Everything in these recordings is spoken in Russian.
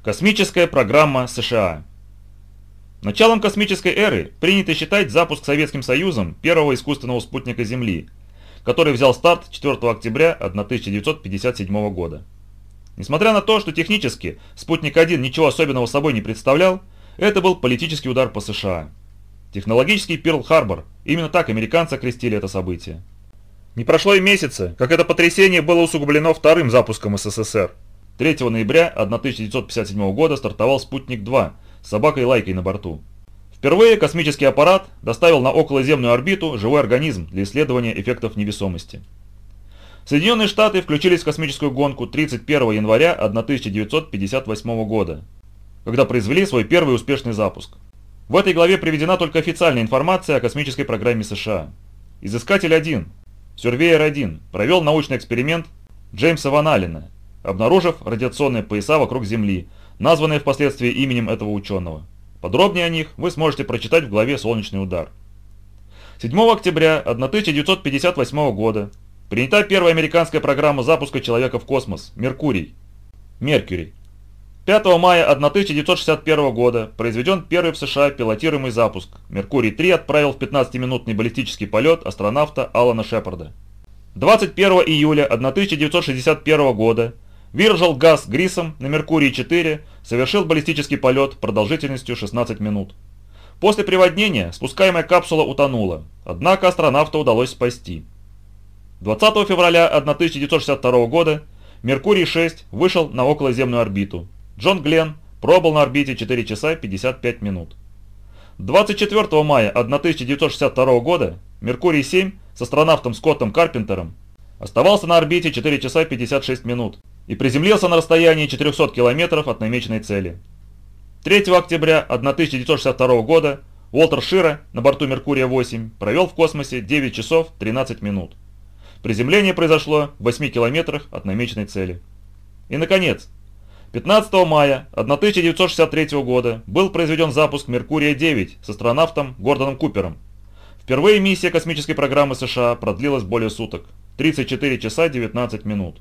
Космическая программа США Началом космической эры принято считать запуск Советским Союзом первого искусственного спутника Земли, который взял старт 4 октября 1957 года. Несмотря на то, что технически спутник-1 ничего особенного собой не представлял, это был политический удар по США. Технологический Перл-Харбор, именно так американцы окрестили это событие. Не прошло и месяца, как это потрясение было усугублено вторым запуском СССР. 3 ноября 1957 года стартовал «Спутник-2» с собакой-лайкой на борту. Впервые космический аппарат доставил на околоземную орбиту живой организм для исследования эффектов невесомости. Соединенные Штаты включились в космическую гонку 31 января 1958 года, когда произвели свой первый успешный запуск. В этой главе приведена только официальная информация о космической программе США. Изыскатель 1, Сюрвейер 1, провел научный эксперимент Джеймса Ван Аллена, обнаружив радиационные пояса вокруг Земли, названные впоследствии именем этого ученого. Подробнее о них вы сможете прочитать в главе «Солнечный удар». 7 октября 1958 года принята первая американская программа запуска человека в космос «Меркурий». Меркурий. 5 мая 1961 года произведен первый в США пилотируемый запуск. «Меркурий-3» отправил в 15-минутный баллистический полет астронавта Алана Шепарда. 21 июля 1961 года Вирджил Газ Грисом на Меркурии-4 совершил баллистический полет продолжительностью 16 минут. После приводнения спускаемая капсула утонула, однако астронавта удалось спасти. 20 февраля 1962 года Меркурий-6 вышел на околоземную орбиту. Джон Гленн пробыл на орбите 4 часа 55 минут. 24 мая 1962 года Меркурий-7 с астронавтом Скоттом Карпентером оставался на орбите 4 часа 56 минут и приземлился на расстоянии 400 километров от намеченной цели. 3 октября 1962 года Уолтер Шира на борту Меркурия-8 провел в космосе 9 часов 13 минут. Приземление произошло в 8 километрах от намеченной цели. И, наконец, 15 мая 1963 года был произведен запуск Меркурия-9 с астронавтом Гордоном Купером. Впервые миссия космической программы США продлилась более суток – 34 часа 19 минут.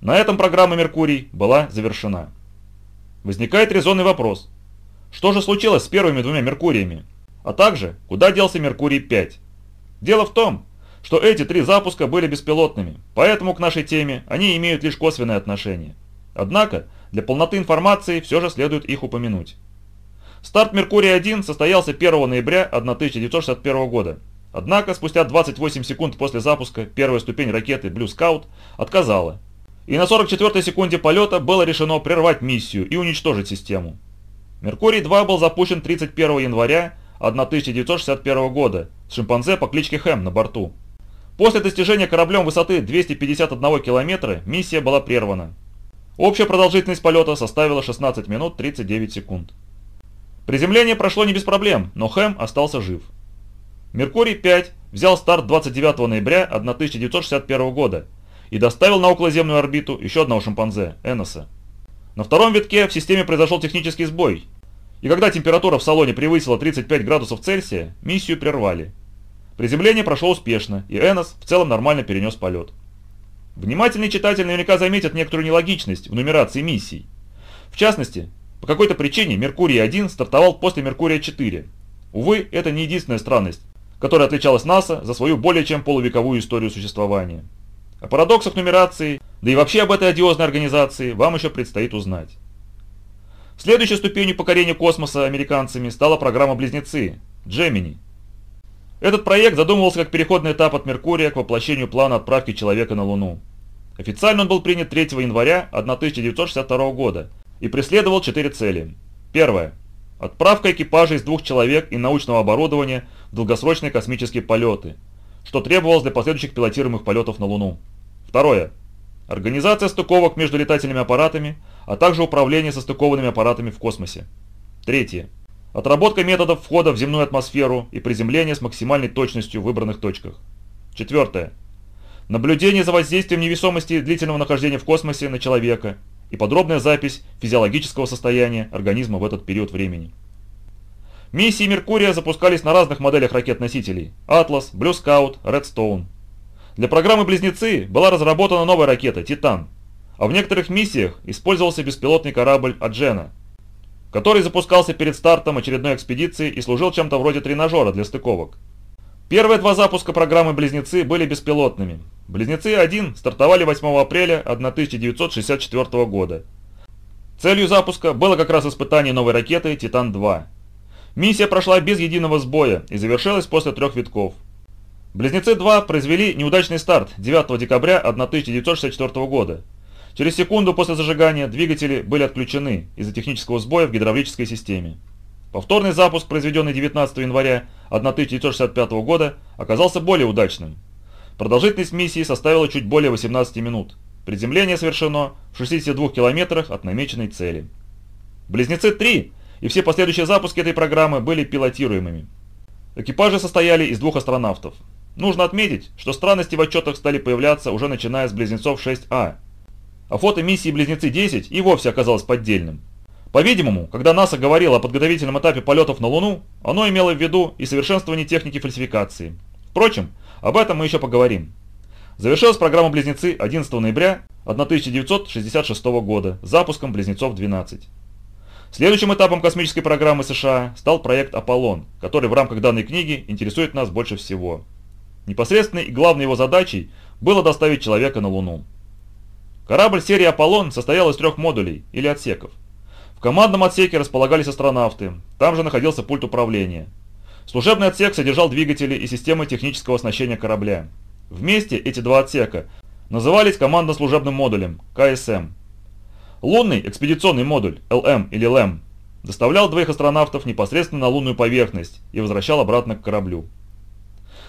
На этом программа «Меркурий» была завершена. Возникает резонный вопрос. Что же случилось с первыми двумя Меркуриями? А также, куда делся Меркурий-5? Дело в том, что эти три запуска были беспилотными, поэтому к нашей теме они имеют лишь косвенное отношение. Однако, для полноты информации все же следует их упомянуть. Старт Меркурия-1 состоялся 1 ноября 1961 года. Однако, спустя 28 секунд после запуска первая ступень ракеты Blue Scout отказала, и на 44-й секунде полета было решено прервать миссию и уничтожить систему. Меркурий-2 был запущен 31 января 1961 года с шимпанзе по кличке Хэм на борту. После достижения кораблем высоты 251 километра миссия была прервана. Общая продолжительность полета составила 16 минут 39 секунд. Приземление прошло не без проблем, но Хэм остался жив. Меркурий-5 взял старт 29 ноября 1961 года и доставил на околоземную орбиту еще одного шимпанзе, Эноса. На втором витке в системе произошел технический сбой, и когда температура в салоне превысила 35 градусов Цельсия, миссию прервали. Приземление прошло успешно, и Энос в целом нормально перенес полет. Внимательный читатель наверняка заметит некоторую нелогичность в нумерации миссий. В частности, по какой-то причине Меркурий-1 стартовал после Меркурия-4. Увы, это не единственная странность, которая отличалась НАСА за свою более чем полувековую историю существования. О парадоксах нумерации, да и вообще об этой одиозной организации вам еще предстоит узнать. Следующей ступенью покорения космоса американцами стала программа «Близнецы» – Gemini. Этот проект задумывался как переходный этап от Меркурия к воплощению плана отправки человека на Луну. Официально он был принят 3 января 1962 года и преследовал четыре цели. Первое. Отправка экипажа из двух человек и научного оборудования в долгосрочные космические полеты – что требовалось для последующих пилотируемых полетов на Луну. Второе. Организация стыковок между летательными аппаратами, а также управление состыкованными аппаратами в космосе. Третье. Отработка методов входа в земную атмосферу и приземления с максимальной точностью в выбранных точках. Четвертое. Наблюдение за воздействием невесомости длительного нахождения в космосе на человека и подробная запись физиологического состояния организма в этот период времени. Миссии Меркурия запускались на разных моделях ракет-носителей – Blue Scout, Redstone. Для программы «Близнецы» была разработана новая ракета «Титан», А в некоторых миссиях использовался беспилотный корабль «Аджена», который запускался перед стартом очередной экспедиции и служил чем-то вроде тренажера для стыковок. Первые два запуска программы «Близнецы» были беспилотными. «Близнецы-1» стартовали 8 апреля 1964 года. Целью запуска было как раз испытание новой ракеты «Титан-2». Миссия прошла без единого сбоя и завершилась после трех витков. «Близнецы-2» произвели неудачный старт 9 декабря 1964 года. Через секунду после зажигания двигатели были отключены из-за технического сбоя в гидравлической системе. Повторный запуск, произведенный 19 января 1965 года, оказался более удачным. Продолжительность миссии составила чуть более 18 минут. Приземление совершено в 62 километрах от намеченной цели. «Близнецы-3» и все последующие запуски этой программы были пилотируемыми. Экипажи состояли из двух астронавтов. Нужно отметить, что странности в отчетах стали появляться уже начиная с «Близнецов 6А», а фото миссии «Близнецы-10» и вовсе оказалось поддельным. По-видимому, когда НАСА говорило о подготовительном этапе полетов на Луну, оно имело в виду и совершенствование техники фальсификации. Впрочем, об этом мы еще поговорим. Завершилась программа «Близнецы» 11 ноября 1966 года запуском «Близнецов-12». Следующим этапом космической программы США стал проект «Аполлон», который в рамках данной книги интересует нас больше всего. Непосредственной и главной его задачей было доставить человека на Луну. Корабль серии «Аполлон» состоял из трех модулей или отсеков. В командном отсеке располагались астронавты, там же находился пульт управления. Служебный отсек содержал двигатели и системы технического оснащения корабля. Вместе эти два отсека назывались командно-служебным модулем КСМ. Лунный экспедиционный модуль ЛМ или ЛЭМ доставлял двоих астронавтов непосредственно на лунную поверхность и возвращал обратно к кораблю.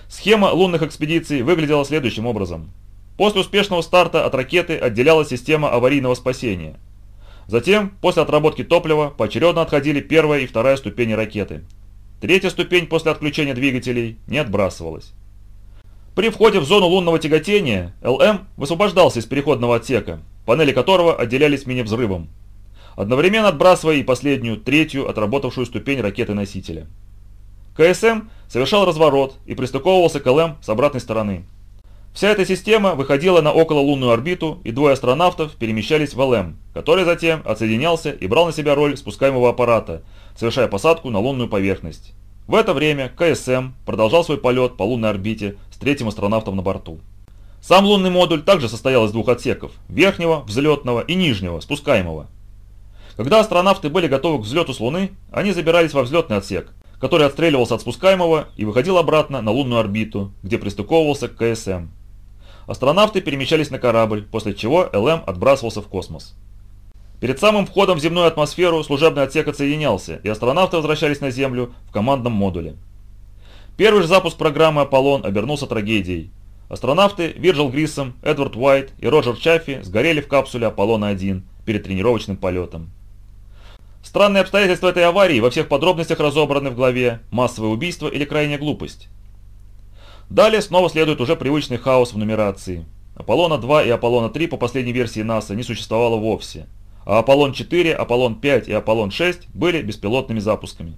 Схема лунных экспедиций выглядела следующим образом. После успешного старта от ракеты отделялась система аварийного спасения – Затем, после отработки топлива, поочередно отходили первая и вторая ступени ракеты. Третья ступень после отключения двигателей не отбрасывалась. При входе в зону лунного тяготения ЛМ высвобождался из переходного отсека, панели которого отделялись мини-взрывом, одновременно отбрасывая и последнюю, третью отработавшую ступень ракеты-носителя. КСМ совершал разворот и пристыковывался к ЛМ с обратной стороны. Вся эта система выходила на окололунную орбиту, и двое астронавтов перемещались в ЛМ, который затем отсоединялся и брал на себя роль спускаемого аппарата, совершая посадку на лунную поверхность. В это время КСМ продолжал свой полет по лунной орбите с третьим астронавтом на борту. Сам лунный модуль также состоял из двух отсеков – верхнего, взлетного и нижнего, спускаемого. Когда астронавты были готовы к взлету с Луны, они забирались во взлетный отсек, который отстреливался от спускаемого и выходил обратно на лунную орбиту, где пристыковывался к КСМ. Астронавты перемещались на корабль, после чего ЛМ отбрасывался в космос. Перед самым входом в земную атмосферу служебный отсек отсоединялся, и астронавты возвращались на Землю в командном модуле. Первый же запуск программы «Аполлон» обернулся трагедией. Астронавты Вирджил Гриссом, Эдвард Уайт и Роджер Чаффи сгорели в капсуле «Аполлона-1» перед тренировочным полетом. Странные обстоятельства этой аварии во всех подробностях разобраны в главе «Массовое убийство или крайняя глупость». Далее снова следует уже привычный хаос в нумерации. Аполлона-2 и Аполлона-3 по последней версии НАСА не существовало вовсе, а Аполлон-4, Аполлон-5 и Аполлон-6 были беспилотными запусками.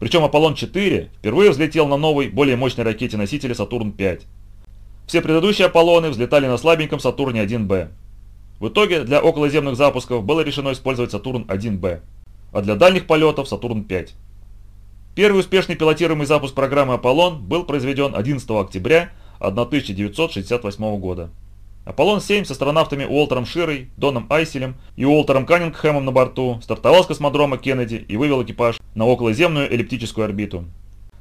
Причем Аполлон-4 впервые взлетел на новой, более мощной ракете-носителе Сатурн-5. Все предыдущие Аполлоны взлетали на слабеньком Сатурне-1Б. В итоге для околоземных запусков было решено использовать Сатурн-1Б, а для дальних полетов Сатурн-5. Первый успешный пилотируемый запуск программы «Аполлон» был произведен 11 октября 1968 года. «Аполлон-7» с астронавтами Уолтером Широй, Доном Айселем и Уолтером Каннингхэмом на борту стартовал с космодрома Кеннеди и вывел экипаж на околоземную эллиптическую орбиту.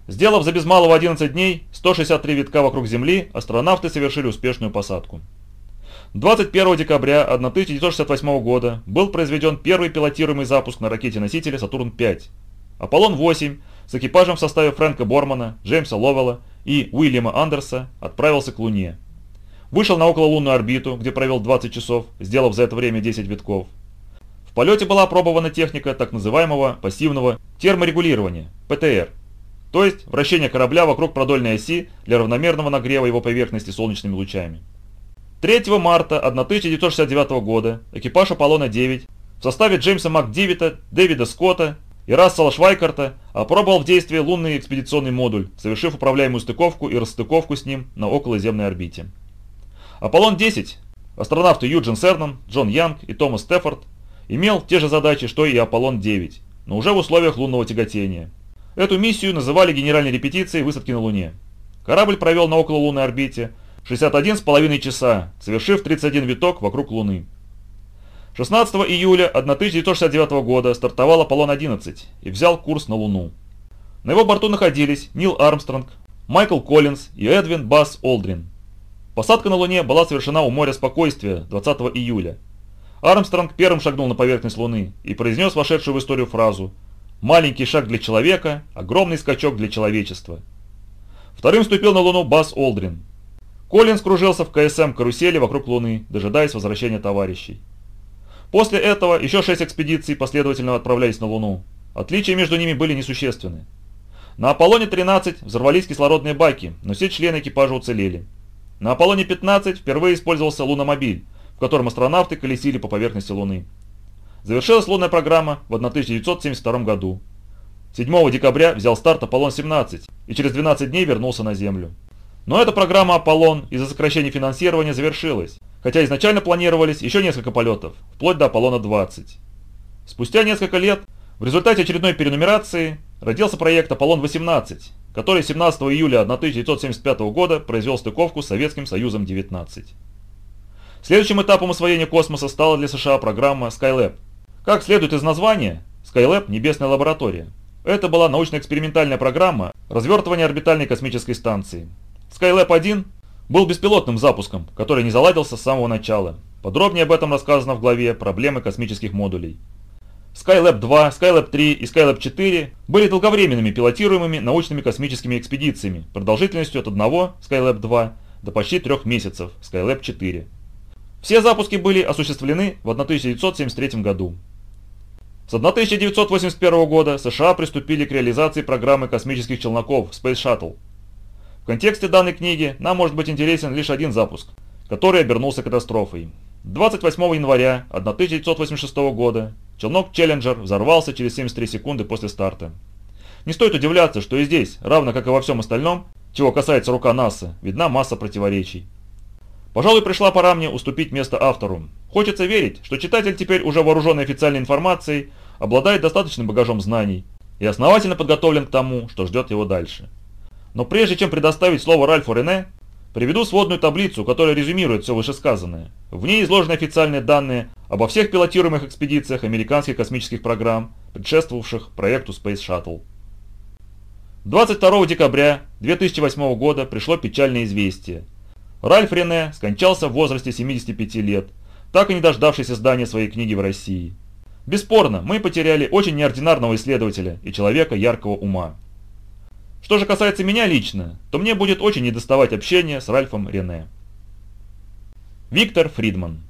Сделав за без малого 11 дней 163 витка вокруг Земли, астронавты совершили успешную посадку. 21 декабря 1968 года был произведен первый пилотируемый запуск на ракете-носителе «Сатурн-5». «Аполлон-8» с экипажем в составе Фрэнка Бормана, Джеймса Ловелла и Уильяма Андерса отправился к Луне. Вышел на окололунную орбиту, где провел 20 часов, сделав за это время 10 витков. В полете была опробована техника так называемого пассивного терморегулирования, ПТР, то есть вращение корабля вокруг продольной оси для равномерного нагрева его поверхности солнечными лучами. 3 марта 1969 года экипаж Аполлона-9 в составе Джеймса МакДивита, Дэвида Скотта и Рассела Швайкарта опробовал в действии лунный экспедиционный модуль, совершив управляемую стыковку и расстыковку с ним на околоземной орбите. Аполлон-10 Астронавты Юджин Сернан, Джон Янг и Томас Стефорд имел те же задачи, что и Аполлон-9, но уже в условиях лунного тяготения. Эту миссию называли генеральной репетицией высадки на Луне. Корабль провел на окололунной орбите 61,5 часа, совершив 31 виток вокруг Луны. 16 июля 1969 года стартовал Аполлон-11 и взял курс на Луну. На его борту находились Нил Армстронг, Майкл Коллинз и Эдвин Басс Олдрин. Посадка на Луне была совершена у моря спокойствия 20 июля. Армстронг первым шагнул на поверхность Луны и произнес вошедшую в историю фразу «Маленький шаг для человека, огромный скачок для человечества». Вторым ступил на Луну Басс Олдрин. Коллинз кружился в КСМ карусели вокруг Луны, дожидаясь возвращения товарищей. После этого еще шесть экспедиций последовательно отправлялись на Луну. Отличия между ними были несущественны. На Аполлоне-13 взорвались кислородные баки, но все члены экипажа уцелели. На Аполлоне-15 впервые использовался луномобиль, в котором астронавты колесили по поверхности Луны. Завершилась лунная программа в 1972 году. 7 декабря взял старт Аполлон-17 и через 12 дней вернулся на Землю. Но эта программа Аполлон из-за сокращения финансирования завершилась, хотя изначально планировались еще несколько полетов, вплоть до Аполлона-20. Спустя несколько лет, в результате очередной перенумерации, родился проект Аполлон-18, который 17 июля 1975 года произвел стыковку с Советским Союзом-19. Следующим этапом освоения космоса стала для США программа Skylab. Как следует из названия, Skylab – небесная лаборатория. Это была научно-экспериментальная программа развертывания орбитальной космической станции. Skylab-1 был беспилотным запуском, который не заладился с самого начала. Подробнее об этом рассказано в главе «Проблемы космических модулей». Skylab 2, Skylab 3 и Skylab 4 были долговременными пилотируемыми научными космическими экспедициями продолжительностью от одного Skylab 2 до почти трех месяцев Skylab 4. Все запуски были осуществлены в 1973 году. С 1981 года США приступили к реализации программы космических челноков Space Shuttle. В контексте данной книги нам может быть интересен лишь один запуск, который обернулся катастрофой. 28 января 1986 года челнок Челленджер взорвался через 73 секунды после старта. Не стоит удивляться, что и здесь, равно как и во всем остальном, чего касается рука НАСА, видна масса противоречий. Пожалуй, пришла пора мне уступить место автору. Хочется верить, что читатель теперь уже вооруженный официальной информацией, обладает достаточным багажом знаний и основательно подготовлен к тому, что ждет его дальше. Но прежде чем предоставить слово Ральфу Рене, приведу сводную таблицу, которая резюмирует все вышесказанное. В ней изложены официальные данные обо всех пилотируемых экспедициях американских космических программ, предшествовавших проекту Space Shuttle. 22 декабря 2008 года пришло печальное известие. Ральф Рене скончался в возрасте 75 лет, так и не дождавшись издания своей книги в России. Бесспорно, мы потеряли очень неординарного исследователя и человека яркого ума. Что же касается меня лично, то мне будет очень недоставать общения с Ральфом Рене. Виктор Фридман